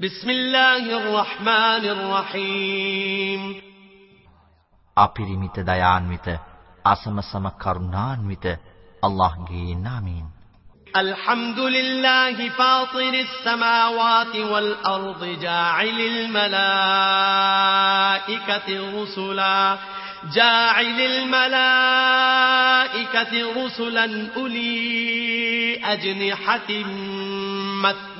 بسم الله الرحمن الرحيم අපිරිමිත දයාන්විත අසමසම කරුණාන්විත අල්ලාහ්ගේ නාමයෙන් الحمد لله فاطر السماوات والأرض جاعل الملائكة رسلا جاعل الملائكة رسلا أولي أجنحة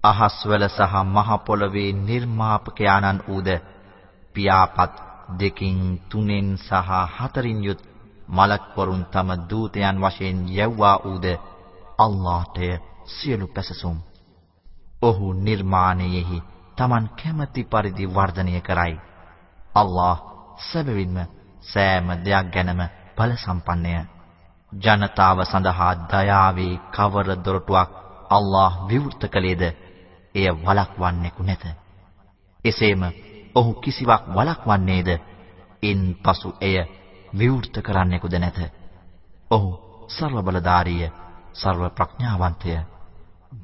අහස්වල සහ මහ පොළවේ නිර්මාපකයාණන් ඌද පියාපත් දෙකින් තුනෙන් සහ හතරින් යුත් මලක් වරුන් තම දූතයන් වශයෙන් යැව්වා ඌද අල්ලාහ්ටය සියලු පැසසුම්. ඔහු නිර්මාණයෙහි Taman කැමැති පරිදි වර්ධනය කරයි. අල්ලාහ් සැබවින්ම සෑම දෙයක් ගැනම බල සම්පන්නය. ජනතාව සඳහා දයාවේ කවර දොරටුවක් අල්ලාහ් විවෘත කළේද එය වළක්වන්නෙකු නැත. එසේම ඔහු කිසිවක් වළක්වන්නේද? ඉන්පසු එය විවෘත කරන්නෙකුද නැත. ඔහු සර්ව බලධාරිය, සර්ව ප්‍රඥාවන්තය.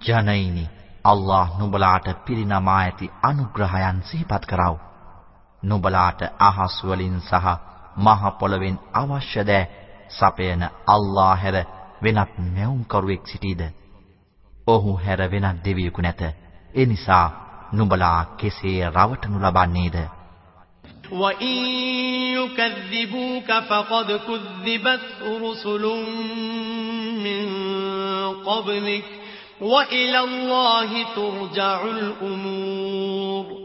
ජනයිනි අල්ලාහ් නුඹලාට පිරිනමා ඇති අනුග්‍රහයන් සිහිපත් කරව. නුඹලාට අහස් වලින් සහ මහ පොළවෙන් අවශ්‍ය දෑ සපයන අල්ලාහ් හැර වෙනත් මෙවුම්කරුවෙක් සිටීද? ඔහු හැර වෙනත් දෙවියෙකු නැත. ඒ නිසා නුඹලා කෙසේ රවටනු ලබන්නේද? وَإِن يُكَذِّبُوكَ فَقَدْ كُذِّبَتْ رُسُلٌ مِّن قَبْلِكَ وإلى الله ترجع الأمور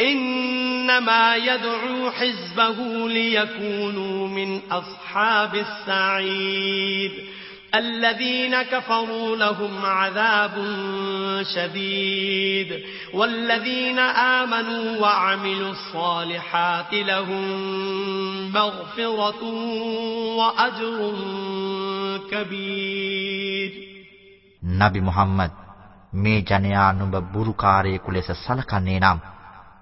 إنما يدعو حزبه ليكونوا من أصحاب السعيد الذين كفروا لهم عذاب شديد والذين آمنوا وعملوا الصالحات لهم مغفرة وأجر كبير نبي محمد මේ ජනයා නුඹ බුරුකාරයෙකු ලෙස සලකන්නේ නම්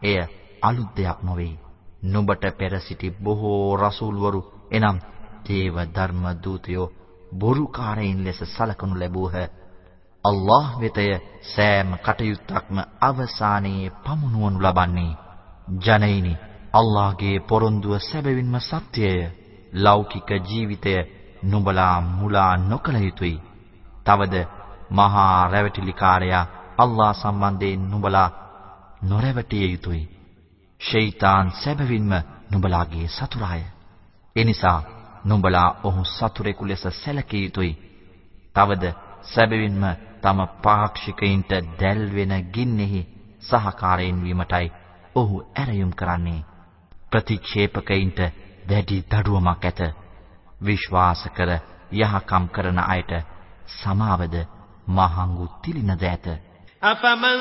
එය අලුත් දෙයක් නොවේ. නුඹට පෙර සිටි බොහෝ රසූල්වරු එනම් දේව ධර්ම දූතයෝ බොරුකාරයින් ලෙස සලකනු ලැබූහ. අල්ලාහ් වෙතය සෑම කටයුත්තක්ම අවසානයේ පමුණුවනු ලබන්නේ. ජනයිනි අල්ලාහ්ගේ පොරොන්දුව සැබවින්ම සත්‍යය. ලෞකික ජීවිතය නුඹලා මුලා නොකළ යුතුය. තවද මහා රැවටිලිකාරයා අල්ලා සම්බන්ධයෙන් නුඹලා නොරැවටිය යුතුය. ෂයිතන් සැබවින්ම නුඹලාගේ සතුරාය. එනිසා නුඹලා ඔහු සතුරෙකු ලෙස සැලකිය යුතුය. තවද සැබවින්ම තම පාක්ෂිකයින්ට දැල්වෙන ගින්නෙහි සහකාරයෙන් වීමටයි ඔහු ඇරයුම් කරන්නේ. ප්‍රතික්ෂේපකයින්ට දැඩි දඩුවමක් ඇත. විශ්වාස කර යහකම් කරන අයට සමාවද මහඟු තිලිනද ඇත. أفمن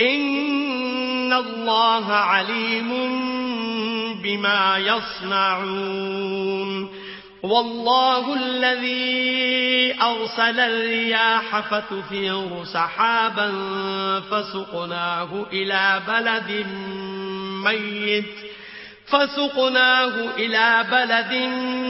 إن الله عليم بما يصنعون والله الذي أرسل الرياح فتثير سحابا فسقناه إلى بلد ميت فسقناه إلى بلد ميت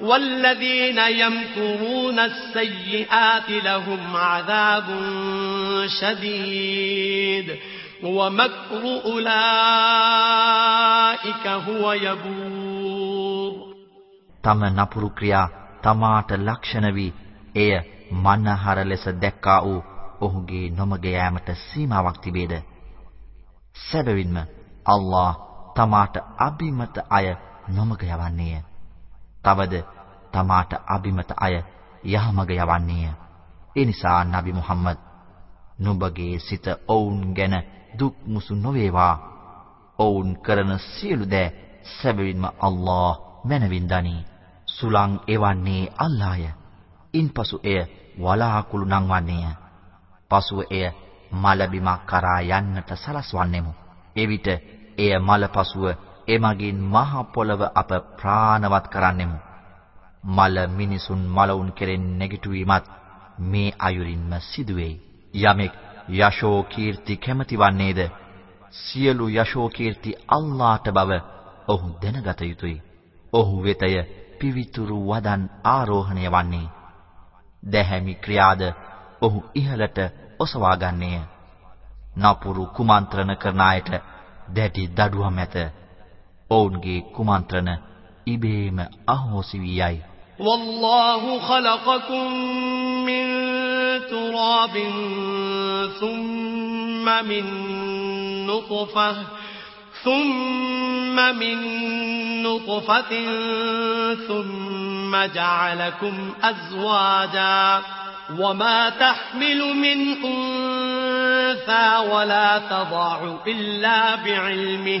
والذين يمكرون السيئات لهم عذاب شديد ومكر أولئك هو يبور තම නපුරු ක්‍රියා තමාට ලක්ෂණ වී එය මනහර ලෙස දැක්කා වූ ඔහුගේ නොමග යෑමට සීමාවක් තිබේද සැබවින්ම අල්ලාහ් තමාට අබිමත අය නොමග යවන්නේය තවද තමාට අබිමත අය යහමග යවන්නේය. ඒ නිසා නබි මුහම්මද් නුඹගේ සිත ඔවුන් ගැන දුක් මුසු නොවේවා. ඔවුන් කරන සියලු දෑ සැබවින්ම අල්ලාහ් මැනවින් දනී. සුලං එවන්නේ අල්ලාහය. ඉන්පසු එය වලාකුළු නංවන්නේය. පසුව එය මල බිමක් කරා යන්නට සලස්වන්නෙමු. එවිට එය මල පසුව එමගින් මහ පොළව අප ප්‍රාණවත් කරන්නෙමු. මල මිනිසුන් මලවුන් කෙරෙන් නැගිටුවීමත් මේ අයුරින්ම සිදුවේයි. යමෙක් යශෝ කීර්ති කැමති වන්නේද? සියලු යශෝ කීර්ති අල්ලාහට බව ඔහු දැනගත යුතුය. ඔහු වෙතය පිවිතුරු වදන් ආරෝහණය වන්නේ. දැහැමි ක්‍රියාද ඔහු ඉහළට ඔසවා ගන්නේය. නපුරු කුමන්ත්‍රණ කරන අයට දැඩි දඩුවම් ඇත. ඔවුන්ගේ කුමන්ත්‍රණ ඉබේම අහෝසි වී යයි. والله خلقكم من تراب ثم من نطفة ثم من نطفة ثم جعلكم أزواجا وما تحمل من أنثى ولا تضع إلا بعلمه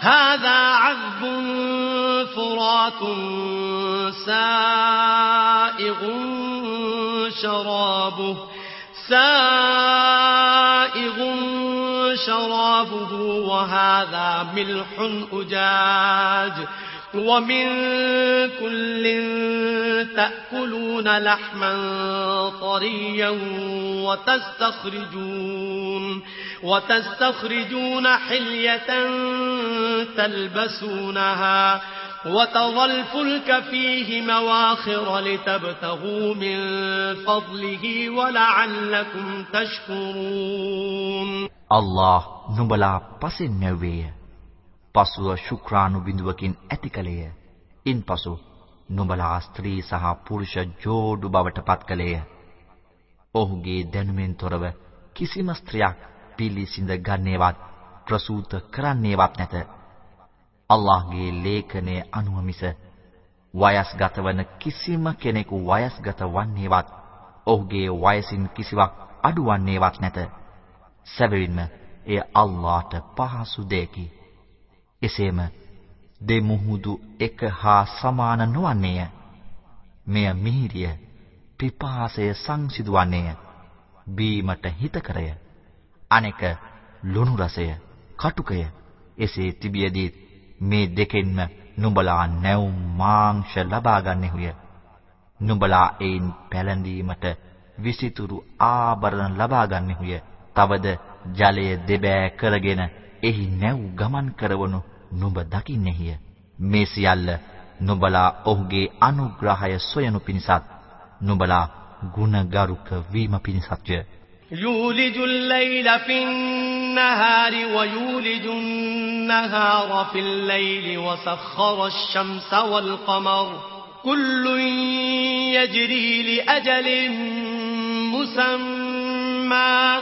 هذا عذب فرات سائغ شرابه سائغ شرابه وهذا ملح أجاج. ومن كل تأكلون لحما طريا وتستخرجون وتستخرجون حلية تلبسونها وترى الفلك فيه مواخر لتبتغوا من فضله ولعلكم تشكرون الله නුඹලා පසින් නැවේය. පසුව ශුක්‍රාණු බිඳුවකින් ඇති කලේය. ඉන්පසු නුඹලා ස්ත්‍රී සහ පුරුෂ ජෝඩු බවට පත් කලේය. ඔහුගේ දැනුමෙන් තොරව කිසිම ස්ත්‍රියක් පිළිසිඳ ගන්නේවත් ප්‍රසූත කරන්නේවත් නැත. අල්ලාහ්ගේ ලේඛනයේ අනුව මිස වයස්ගත වන කිසිම කෙනෙකු වයස්ගත වන්නේවත් ඔහුගේ වයසින් කිසිවක් අඩුවන්නේවත් නැත. සැබවින්ම එය අල්ලාහට පහසු දෙයකි. එසේම දෙමුහුදු එක හා සමාන නොවන්නේය. මෙය මිහිරිය, පිපාසය සංසිඳවන්නේය. බීමට හිතකරය. අනෙක ලුණු රසය, කටුකය. එසේ තිබියදී මේ දෙකෙන්ම නුඹලා නැවුම් මාංශ ලබා ගන්නෙහුය. නුඹලා ඒන් පැලඳීමට විසිතුරු ආභරණ ලබා ගන්නෙහුය. තවද ජලය දෙබෑ කරගෙන එහි නැව් ගමන් කරවනු නුඹ දකින්නේය. මේ සියල්ල නුඹලා ඔහුගේ අනුග්‍රහය සොයනු පිණිසත් නුඹලා ගුණගරුක වීම පිණිසත්ය. يولج الليل في النهار ويولج النهار في الليل وسخر الشمس والقمر كل يجري لأجل مسمى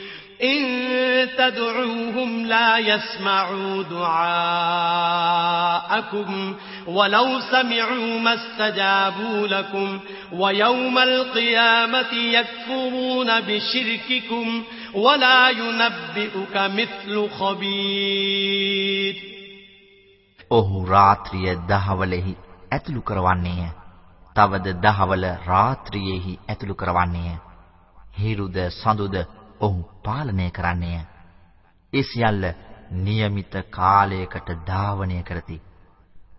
إن تدعوهم لا يسمعوا دعاءكم ولو سمعوا ما استجابوا لكم ويوم القيامة يكفرون بشرككم ولا ينبئك مثل خبير ඔහු රාත්‍රිය දහවලෙහි ඇතුළු කරවන්නේය. තවද දහවල රාත්‍රියේහි ඇතුළු කරවන්නේය. හිරුද සඳුද ඔහු පාලනය කරන්නේය. ඒ සියල්ල નિયમિત කාලයකට ධාවනය කරති.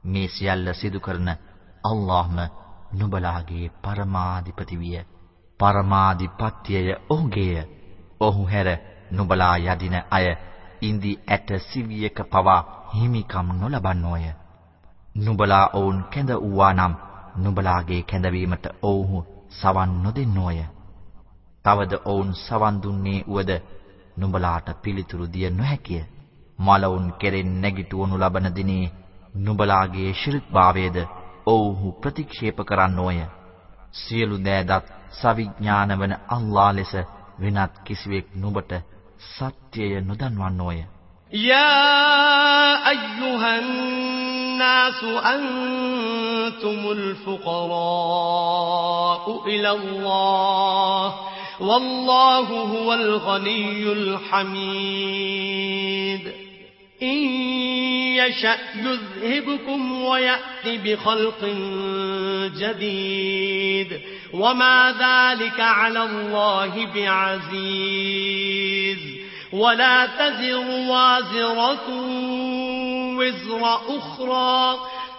මේ සියල්ල සිදු කරන අල්ලාහ්ම නුඹලාගේ පරමාධිපති විය. පරමාධිපත්‍යය ඔහුගේය. ඔහු හැර නුඹලා යදින අය ඉන්දි ඇට සිවියක පවා හිමිකම් නොලබන්නෝය. නුඹලා ඔවුන් කැඳ වූවා නම් නුඹලාගේ කැඳවීමට ඔවුහු සවන් නොදෙන්නෝය. තවද ඔවුන් සවන් දුන්නේ උවද නුඹලාට පිළිතුරු දිය නොහැකිය. මලවුන් කෙරෙන් නැගිටවනු ලබන දිනේ නුඹලාගේ ශිර්ක්භාවයේද ඔවුහු ප්‍රතික්ෂේප කරන්නෝය. සියලු දෑදත් සවිඥාන වන අල්ලා ලෙස වෙනත් කිසිවෙක් නුඹට සත්‍යය නොදන්වන්නෝය. يا أيها الناس أنتم الفقراء إلى الله والله هو الغني الحميد. إن يشأ يذهبكم ويأتي بخلق جديد. وما ذلك على الله بعزيز. ولا تزر وازرة وزر أخرى.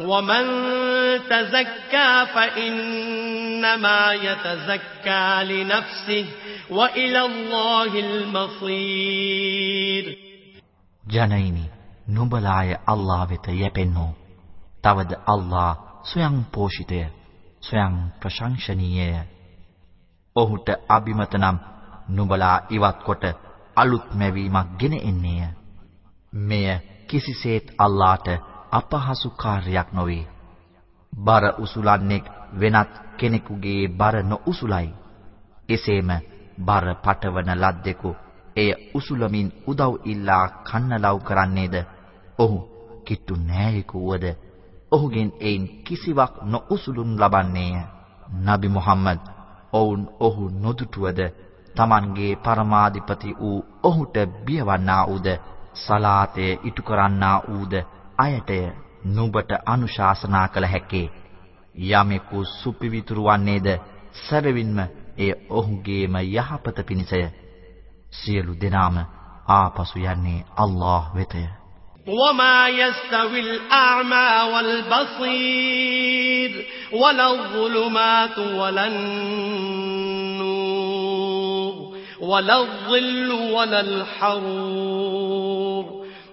ومن تزكى فإنما يتزكى لنفسه وإلى الله المصير ජනයිනි නුඹලාය අල්ලා වෙත යැපෙන්නෝ තවද අල්ලා ස්වයං පෝෂිතය ස්වයං ප්‍රශංසනීයය ඔහුට අබිමත නම් නුඹලා ඉවත් කොට අලුත් මැවීමක් ගෙන එන්නේය මෙය කිසිසේත් අල්ලාහට අපහසු කාර්යයක් නොවේ. බර උසුලන්නෙක් වෙනත් කෙනෙකුගේ බර නොඋසුලයි. එසේම බර පටවන ලද්දෙකු එය උසුලමින් උදව් ඉල්ලා කන්නලව් කරන්නේද ඔහු කිට්ටු නෑයෙකු වද ඔහුගෙන් එයින් කිසිවක් නොඋසුලුන් ලබන්නේය. නබි මුහම්මද් ඔවුන් ඔහු නොදුටුවද Tamanගේ පරමාධිපති වූ ඔහුට බියවන්නා උද සලාතය ඉටු කරන්නා ඌද අයටය නුඹට අනුශාසනා කළ හැක්කේ යමෙකු සුපිවිතුරු වන්නේද සැබවින්ම එය ඔහුගේම යහපත පිණිසය සියලු දෙනාම ආපසු යන්නේ අල්ලාහ් වෙතය وما يستوي الأعمى والبصير ولا الظلمات ولا النور ولا الظل ولا الحرور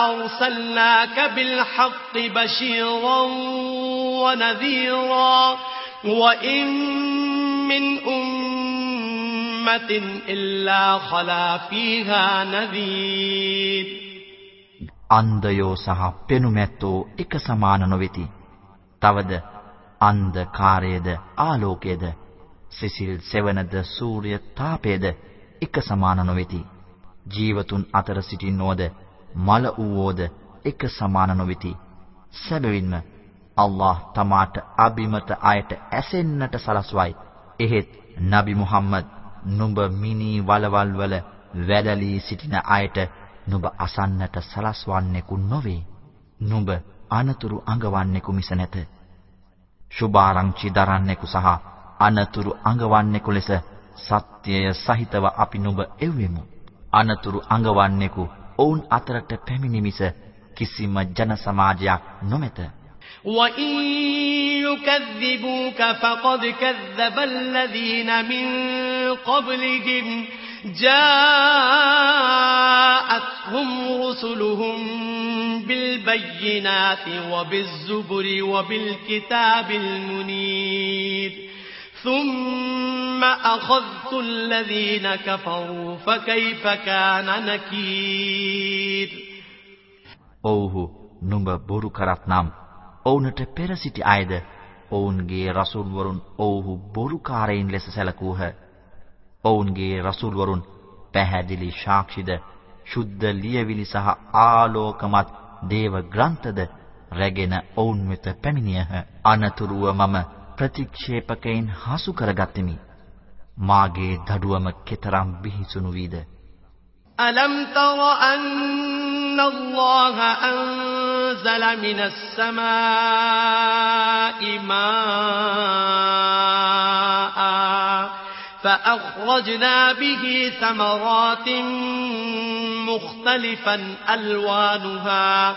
أرسلناك بالحق بشيرا ونذيرا وإن من أمة إلا خلا فيها نذير අන්ධයෝ සහ පෙනුමැත්තෝ එක සමාන නොවේති. තවද අන්ධකාරයේද ආලෝකයේද සිසිල් සෙවනද සූර්ය තාපයේද එක සමාන නොවේති. ජීවතුන් අතර සිටින්නෝද මල වූවෝද එක සමාන නොවේති. සැබවින්ම අල්ලාහ් තමාට අබිමත අයට ඇසෙන්නට සලස්වයි. එහෙත් නබි මුහම්මද් නුඹ මිනි වලවල් වල වැඩලී සිටින අයට නුඹ අසන්නට සලස්වන්නෙකු නොවේ. නුඹ අනතුරු අඟවන්නෙකු මිස නැත. සුභාරංචි දරන්නෙකු සහ අනතුරු අඟවන්නෙකු ලෙස සත්‍යය සහිතව අපි නුඹ එව්වෙමු. අනතුරු අඟවන්නෙකු ඔවුන් අතරට පැමිණි මිස කිසිම ජන සමාජයක් නොමැත. وَإِن يُكَذِّبُوكَ فَقَدْ كَذَّبَ الَّذِينَ مِن قَبْلِهِمْ جَاءَتْهُمْ رُسُلُهُم بِالْبَيِّنَاتِ وَبِالزُّبُرِ وَبِالْكِتَابِ الْمُنِيرِ ثُمَّ أَخَذْتُ الَّذِينَ كَفَرُوا فَكَيْفَ كَانَ نَكِيرِ ඔව්හු නුඹ බොරු කරත්නම් ඔවුන්ට පෙර සිටි අයද ඔවුන්ගේ රසූල් වරුන් ඔව්හු බොරුකාරයින් ලෙස සැලකූහ. ඔවුන්ගේ රසූල් වරුන් පැහැදිලි සාක්ෂිද ශුද්ධ ලියවිලි සහ ආලෝකමත් දේව ග්‍රන්ථද රැගෙන ඔවුන් වෙත පැමිණියහ. අනතුරුව මම ප්‍රතික්ෂේපකයින් හසු කරගත්ෙමි. මාගේ දඩුවම කෙතරම් බිහිසුණු වීද? ألم تر أن الله أنزل من السماء ماء فأخرجنا به ثمرات مختلفا ألوانها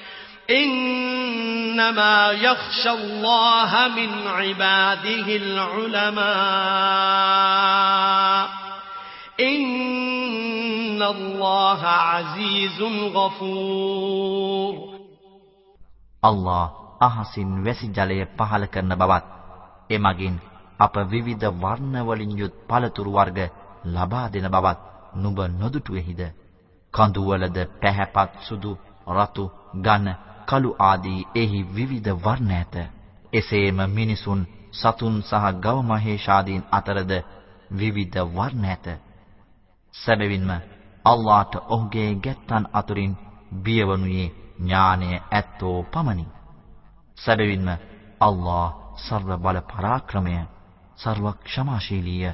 إنما يخشى الله من عباده العلماء إن الله عزيز غفور الله අහසින් වැසි ජලය පහල කරන බවත් එමගින් අප විවිධ වර්ණ වලින් යුත් පළතුරු වර්ග ලබා දෙන බවත් නුඹ නොදුටුවේහිද කඳුවලද පැහැපත් සුදු රතු ඝන කළු ආදී එහි විවිධ වර්ණ ඇත. එසේම මිනිසුන් සතුන් සහ ගව මහේෂාදීන් අතරද විවිධ වර්ණ ඇත. සැබවින්ම අල්ලාහට ඔහුගේ ගැත්තන් අතුරින් බියවනුයේ ඥානය ඇත්තෝ පමණි. සැබවින්ම අල්ලාහ සර්ව බල පරාක්‍රමය සර්ව ක්ෂමාශීලීය.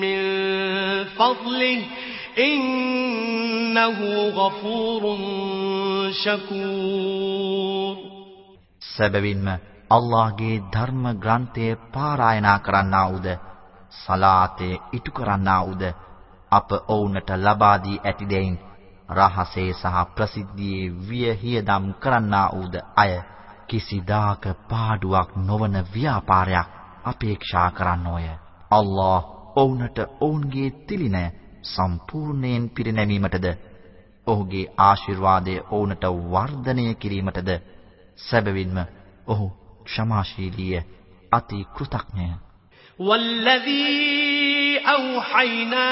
من فضله إنه غفور شكور සැබවින්ම අල්ලාහගේ ධර්ම ග්‍රන්ථය පාරායනා කරන්නා වූද සලාතේ ඉටු කරන්නා වූද අප ඔවුන්ට ලබා දී ඇති දෙයින් රහසේ සහ ප්‍රසිද්ධියේ වියහියදම් කරන්නා වූද අය කිසිදාක පාඩුවක් නොවන ව්‍යාපාරයක් අපේක්ෂා කරන්නෝය. අල්ලාහ් ඔවුන්ට ඔවුන්ගේ තිලිනය සම්පූර්ණයෙන් පිරිනැමීමටද ඔහුගේ ආශිර්වාදය ඔවුන්ට වර්ධනය කිරීමටද සැබවින්ම ඔහු ක්ෂමාශීලීය අති කෘතඥය. والذي أوحينا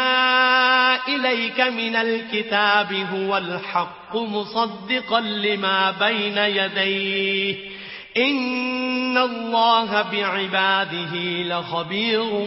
إليك من الكتاب هو الحق مصدقا لما بين يديه إن الله بعباده لخبير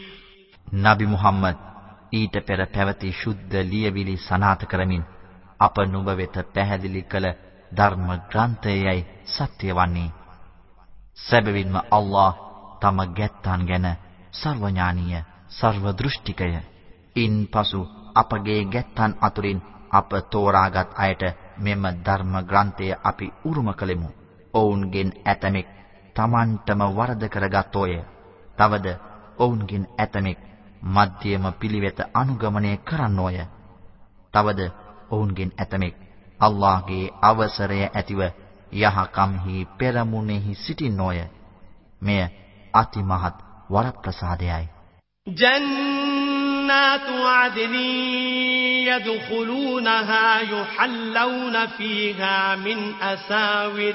නබි මුහම්මද් ඊට පෙර පැවති සුද්ධ ලියවිලි සනාථ කරමින් අප නුඹ වෙත පැහැදිලි කළ ධර්ම ග්‍රන්ථයයි සත්‍ය වන්නේ. සැබවින්ම අල්ලාහ් තම ගැත්තාන් ගැන සර්වඥානීය, සර්වදෘෂ්ටිකය. ඉන්පසු අපගේ ගැත්තාන් අතුරින් අප තෝරාගත් අයට මෙම ධර්ම ග්‍රන්ථය අපි උරුම කළෙමු. ඔවුන්ගෙන් ඇතමෙක් Tamanටම වරද කරගත්ෝය. තවද ඔවුන්ගෙන් ඇතමෙක් මධ්‍යම පිළිවෙත අනුගමනය කරන්නෝය. තවද ඔවුන්ගෙන් ඇතමෙක් අල්ලාහගේ අවසරය ඇතිව යහකම්හි පෙරමුණෙහි සිටින්නෝය. මෙය අතිමහත් වරප්‍රසාදයයි. جنات عدن يدخلونها يحلون فيها من أساور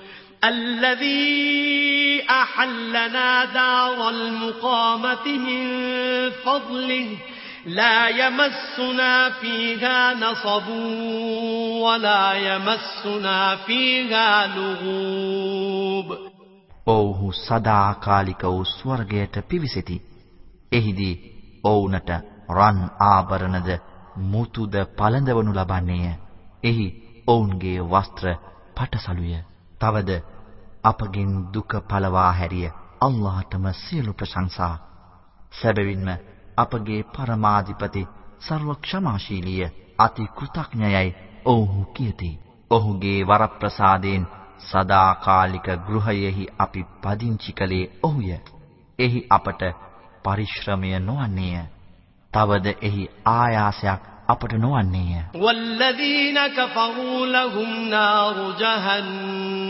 الذي أحلنا دار المقامة من فضله لا يمسنا فيها نصب ولا يمسنا فيها لغوب ඔව්හු සදාකාලික වූ ස්වර්ගයට පිවිසෙති. එහිදී ඔවුන්ට රන් ආභරණද මුතුද පළඳවනු ලබන්නේය. එහි ඔවුන්ගේ වස්ත්‍ර පටසලුය. තවද අපගෙන් දුක පළවා හැරිය අල්ලාහටම සියලු ප්‍රශංසා. සැබවින්ම අපගේ පරමාධිපති සර්ව ක්ෂමාශීලිය අති කෘතඥයයි ඔවුහු කියති. ඔහුගේ වරප්‍රසාදයෙන් සදාකාලික ගෘහයෙහි අපි පදිංචි කළේ ඔහුය. එහි අපට පරිශ්‍රමය නොවන්නේය. තවද එහි ආයාසයක් අපට නොවන්නේය. والذين كفروا لهم نار جهنم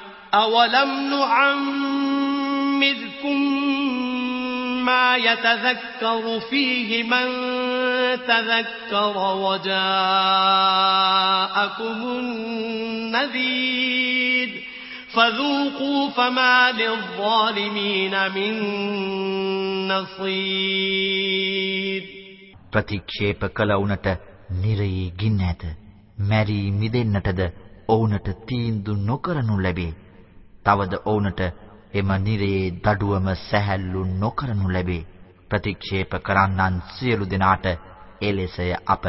أولم نعمركم ما يتذكر فيه من تذكر وجاءكم النذير فذوقوا فما للظالمين من نصير ප්‍රතික්ෂේප කළ උනට නිරයේ ගින්න ඇත. මැරි මිදෙන්නටද ඔවුන්ට තීන්දුව නොකරනු ලැබේ. තවද ඔවුන්ට එම නිරයේ දඩුවම සැහැල්ලු නොකරනු ලැබේ. ප්‍රතික්ෂේප කරන්නන් සියලු දෙනාට එලෙසය අප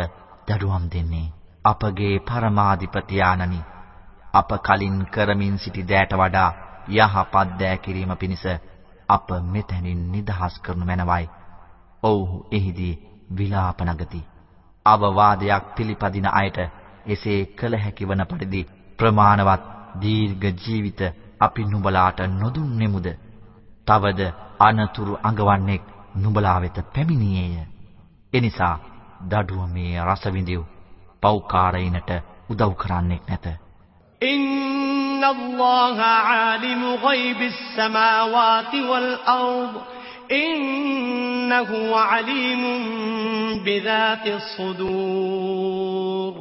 දඩුවම් දෙන්නේ. අපගේ පරමාධිපති ආනනි අප කලින් කරමින් සිටි දෑට වඩා යහපත් දෑ කිරීම පිණිස අප මෙතැනින් නිදහස් කරනු මැනවයි. ඔව්හු එහිදී විලාප නගති. අවවාදයක් පිළිපදින අයට එසේ කළ හැකි වන පරිදි ප්‍රමාණවත් දීර්ඝ ජීවිත අපි නුඹලාට නොදුන්නෙමුද? තවද අනතුරු අඟවන්නෙක් නුඹලා වෙත පැමිණියේය. එනිසා දඩුවමේ රස විඳිව්. පෞකාරයිනට උදව් කරන්නෙක් නැත. إن الله عالم غيب السماوات والأرض إنه عليم بذات الصدور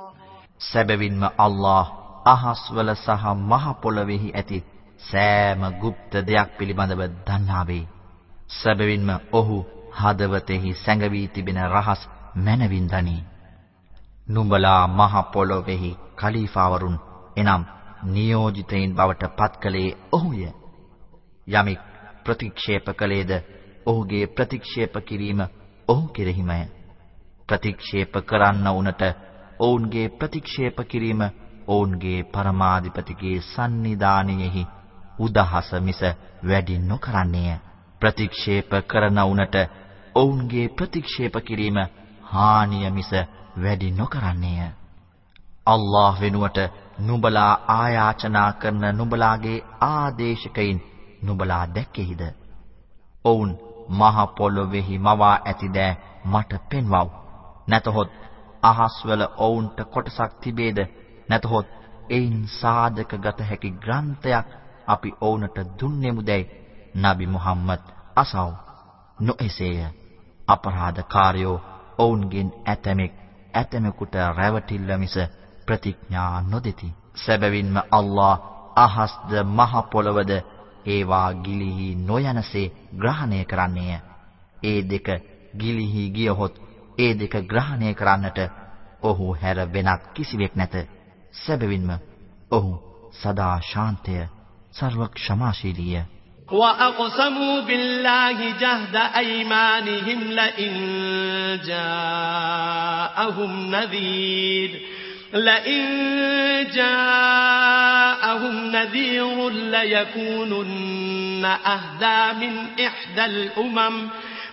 සැබවින්ම අල්ලාහ් අහස්වල සහ මහ පොළොවේහි ඇති සෑම গুপ্ত දෙයක් පිළිබඳව දන්නා වේ. සැබවින්ම ඔහු හදවතෙහි සැඟවී තිබෙන රහස් මනවින් දනී. නුඹලා මහ පොළොවේහි කලීෆාවරුන් එනම් නියෝජිතයින් බවට පත්කලේ ඔහුය. යමෙක් ප්‍රතික්ෂේප කළේද ඔහුගේ ප්‍රතික්ෂේප කිරීම ඔහු කෙරෙහිමය. ප්‍රතික්ෂේප කරන්න උනට ඔවුන්ගේ ප්‍රතික්ෂේප කිරීම ඔවුන්ගේ පරමාධිපතිගේ sannidāniyehi උදහස මිස වැඩි නොකරන්නේය. ප්‍රතික්ෂේප කරන උනට ඔවුන්ගේ ප්‍රතික්ෂේප කිරීම හානිය මිස වැඩි නොකරන්නේය. අල්ලාහ් වෙනුවට නුඹලා ආයාචනා කරන නුඹලාගේ ආදේශකයින් නුඹලා දැක්කේහිද? ඔවුන් මහ පොළොවේහි මවා ඇති දෑ මට පෙන්වව්. නැතහොත් අහස්වල ඔවුන්ට කොටසක් තිබේද? නැතහොත් එයින් සාධක ගත හැකි ග්‍රන්ථයක් අපි ඔවුන්ට දුන්නෙමුදැයි නබි මුහම්මද් අසව්. නොඑසේය. අපරාධකාරයෝ ඔවුන්ගෙන් ඇතමෙක් ඇතමෙකුට රැවටිල්ල මිස ප්‍රතිඥා නොදෙති. සැබවින්ම අල්ලා අහස්ද මහ පොළවද ඒවා ගිලිහි නොයනසේ ග්‍රහණය කරන්නේය. ඒ දෙක ගිලිහි ගියහොත් ඒ දෙක ග්‍රහණය කරන්නට ඔහු හැර වෙනත් කිසිවෙක් නැත සැබවින්ම ඔහු සදා ශාන්තය සර්ව ක්ෂමාශීලීය وأقسموا بالله جهد أيمانهم لئن جاءهم نذير لئن جاءهم نذير ليكونن أهدى من إحدى الأمم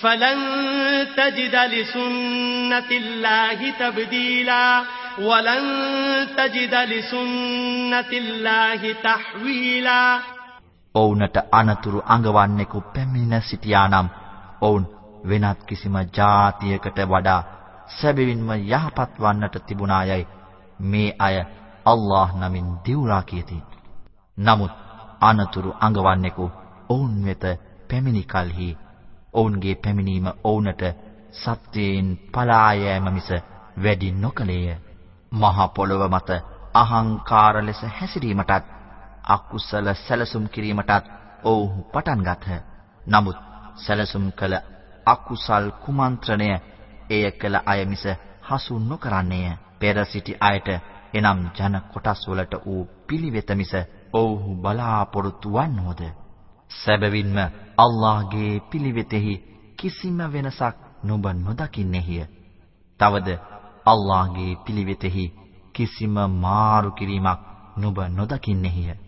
فلن تجد لسنة الله تبديلا ولن تجد لسنة الله تحويلا ඔවුන්ට අනතුරු අඟවන්නෙකු පැමිණ සිටියානම් ඔවුන් වෙනත් කිසිම જાතියකට වඩා සැබවින්ම යහපත් වන්නට තිබුණායයි මේ අය අල්ලාහ් නමින් දිවුරා කියති. නමුත් අනතුරු අඟවන්නෙකු ඔවුන් වෙත පැමිණි කලෙහි ඔවුන්ගේ පැමිණීම ඔවුන්ට සත්‍යයෙන් පලා යෑම මිස වැඩි නොකලේය. මහ පොළොව මත අහංකාර ලෙස හැසිරීමටත් අකුසල සැලසුම් කිරීමටත් ඔවුහු පටන් ගත්හ. නමුත් සැලසුම් කළ අකුසල් කුමන්ත්‍රණය එය කළ අය මිස හසු නොකරන්නේය. පෙර සිටි අයට එනම් ජන කොටස් වලට ඌ පිළිවෙත මිස ඔවුහු බලාපොරොත්තු වන්නෝද? සැබවින්ම අල්ලාහ්ගේ පිළිවෙතෙහි කිසිම වෙනසක් නුඹ නොදකින්නේය. තවද අල්ලාහ්ගේ පිළිවෙතෙහි කිසිම මාරු කිරීමක් නුඹ නොදකින්නේය.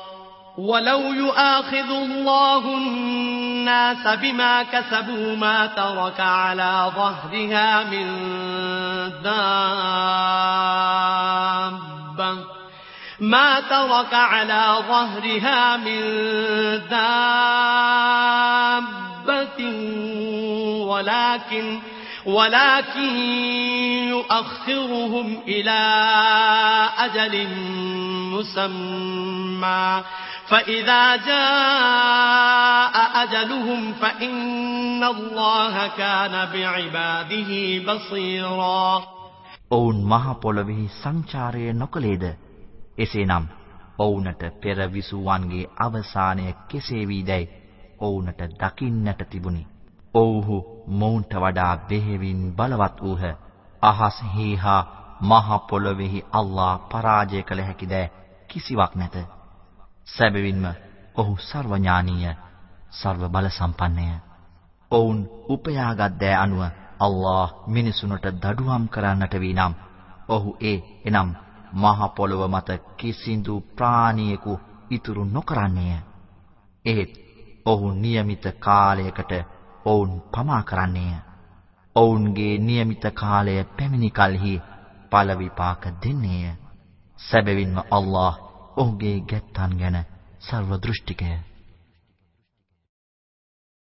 ولو يؤاخذ الله الناس بما كسبوا ما ترك على ظهرها من دابة ما ترك على ظهرها من دابة ولكن ولكن يؤخرهم إلى أجل مسمى فإذا جاء أجلهم فإن الله كان بعباده بصيرا ඔවුන් මහ පොළොවේහි සංචාරය නොකළේද එසේනම් ඔවුන්ට පෙර විසුවන්ගේ අවසානය කෙසේ වීදැයි ඔවුන්ට දකින්නට තිබුණි ඔව්හු මොවුන්ට වඩා බෙහෙවින් බලවත් වූහ. අහස්හි හා මහ පොළොවේහි අල්ලා පරාජය කළ හැකි දෑ කිසිවක් නැත. සැබවින්ම ඔහු සර්වඥානීය, සර්ව බල සම්පන්නය. ඔවුන් උපයාගත් දෑ අනුව අල්ලා මිනිසුන්ට දඩුවම් කරන්නට වී නම් ඔහු ඒ එනම් මහ පොළොව මත කිසිඳු ප්‍රාණියෙකු ඉතුරු නොකරන්නේය. එහෙත් ඔහු નિયમિત කාලයකට ඔවුන් පමා කරන්නේය. ඔවුන්ගේ નિયમિત කාලය පැමිණි කලෙහි ඵල විපාක දෙන්නේය. සැබවින්ම අල්ලාහ් ඔහුගේ ගැත්තන් ගැන සර්ව දෘෂ්ටිකය.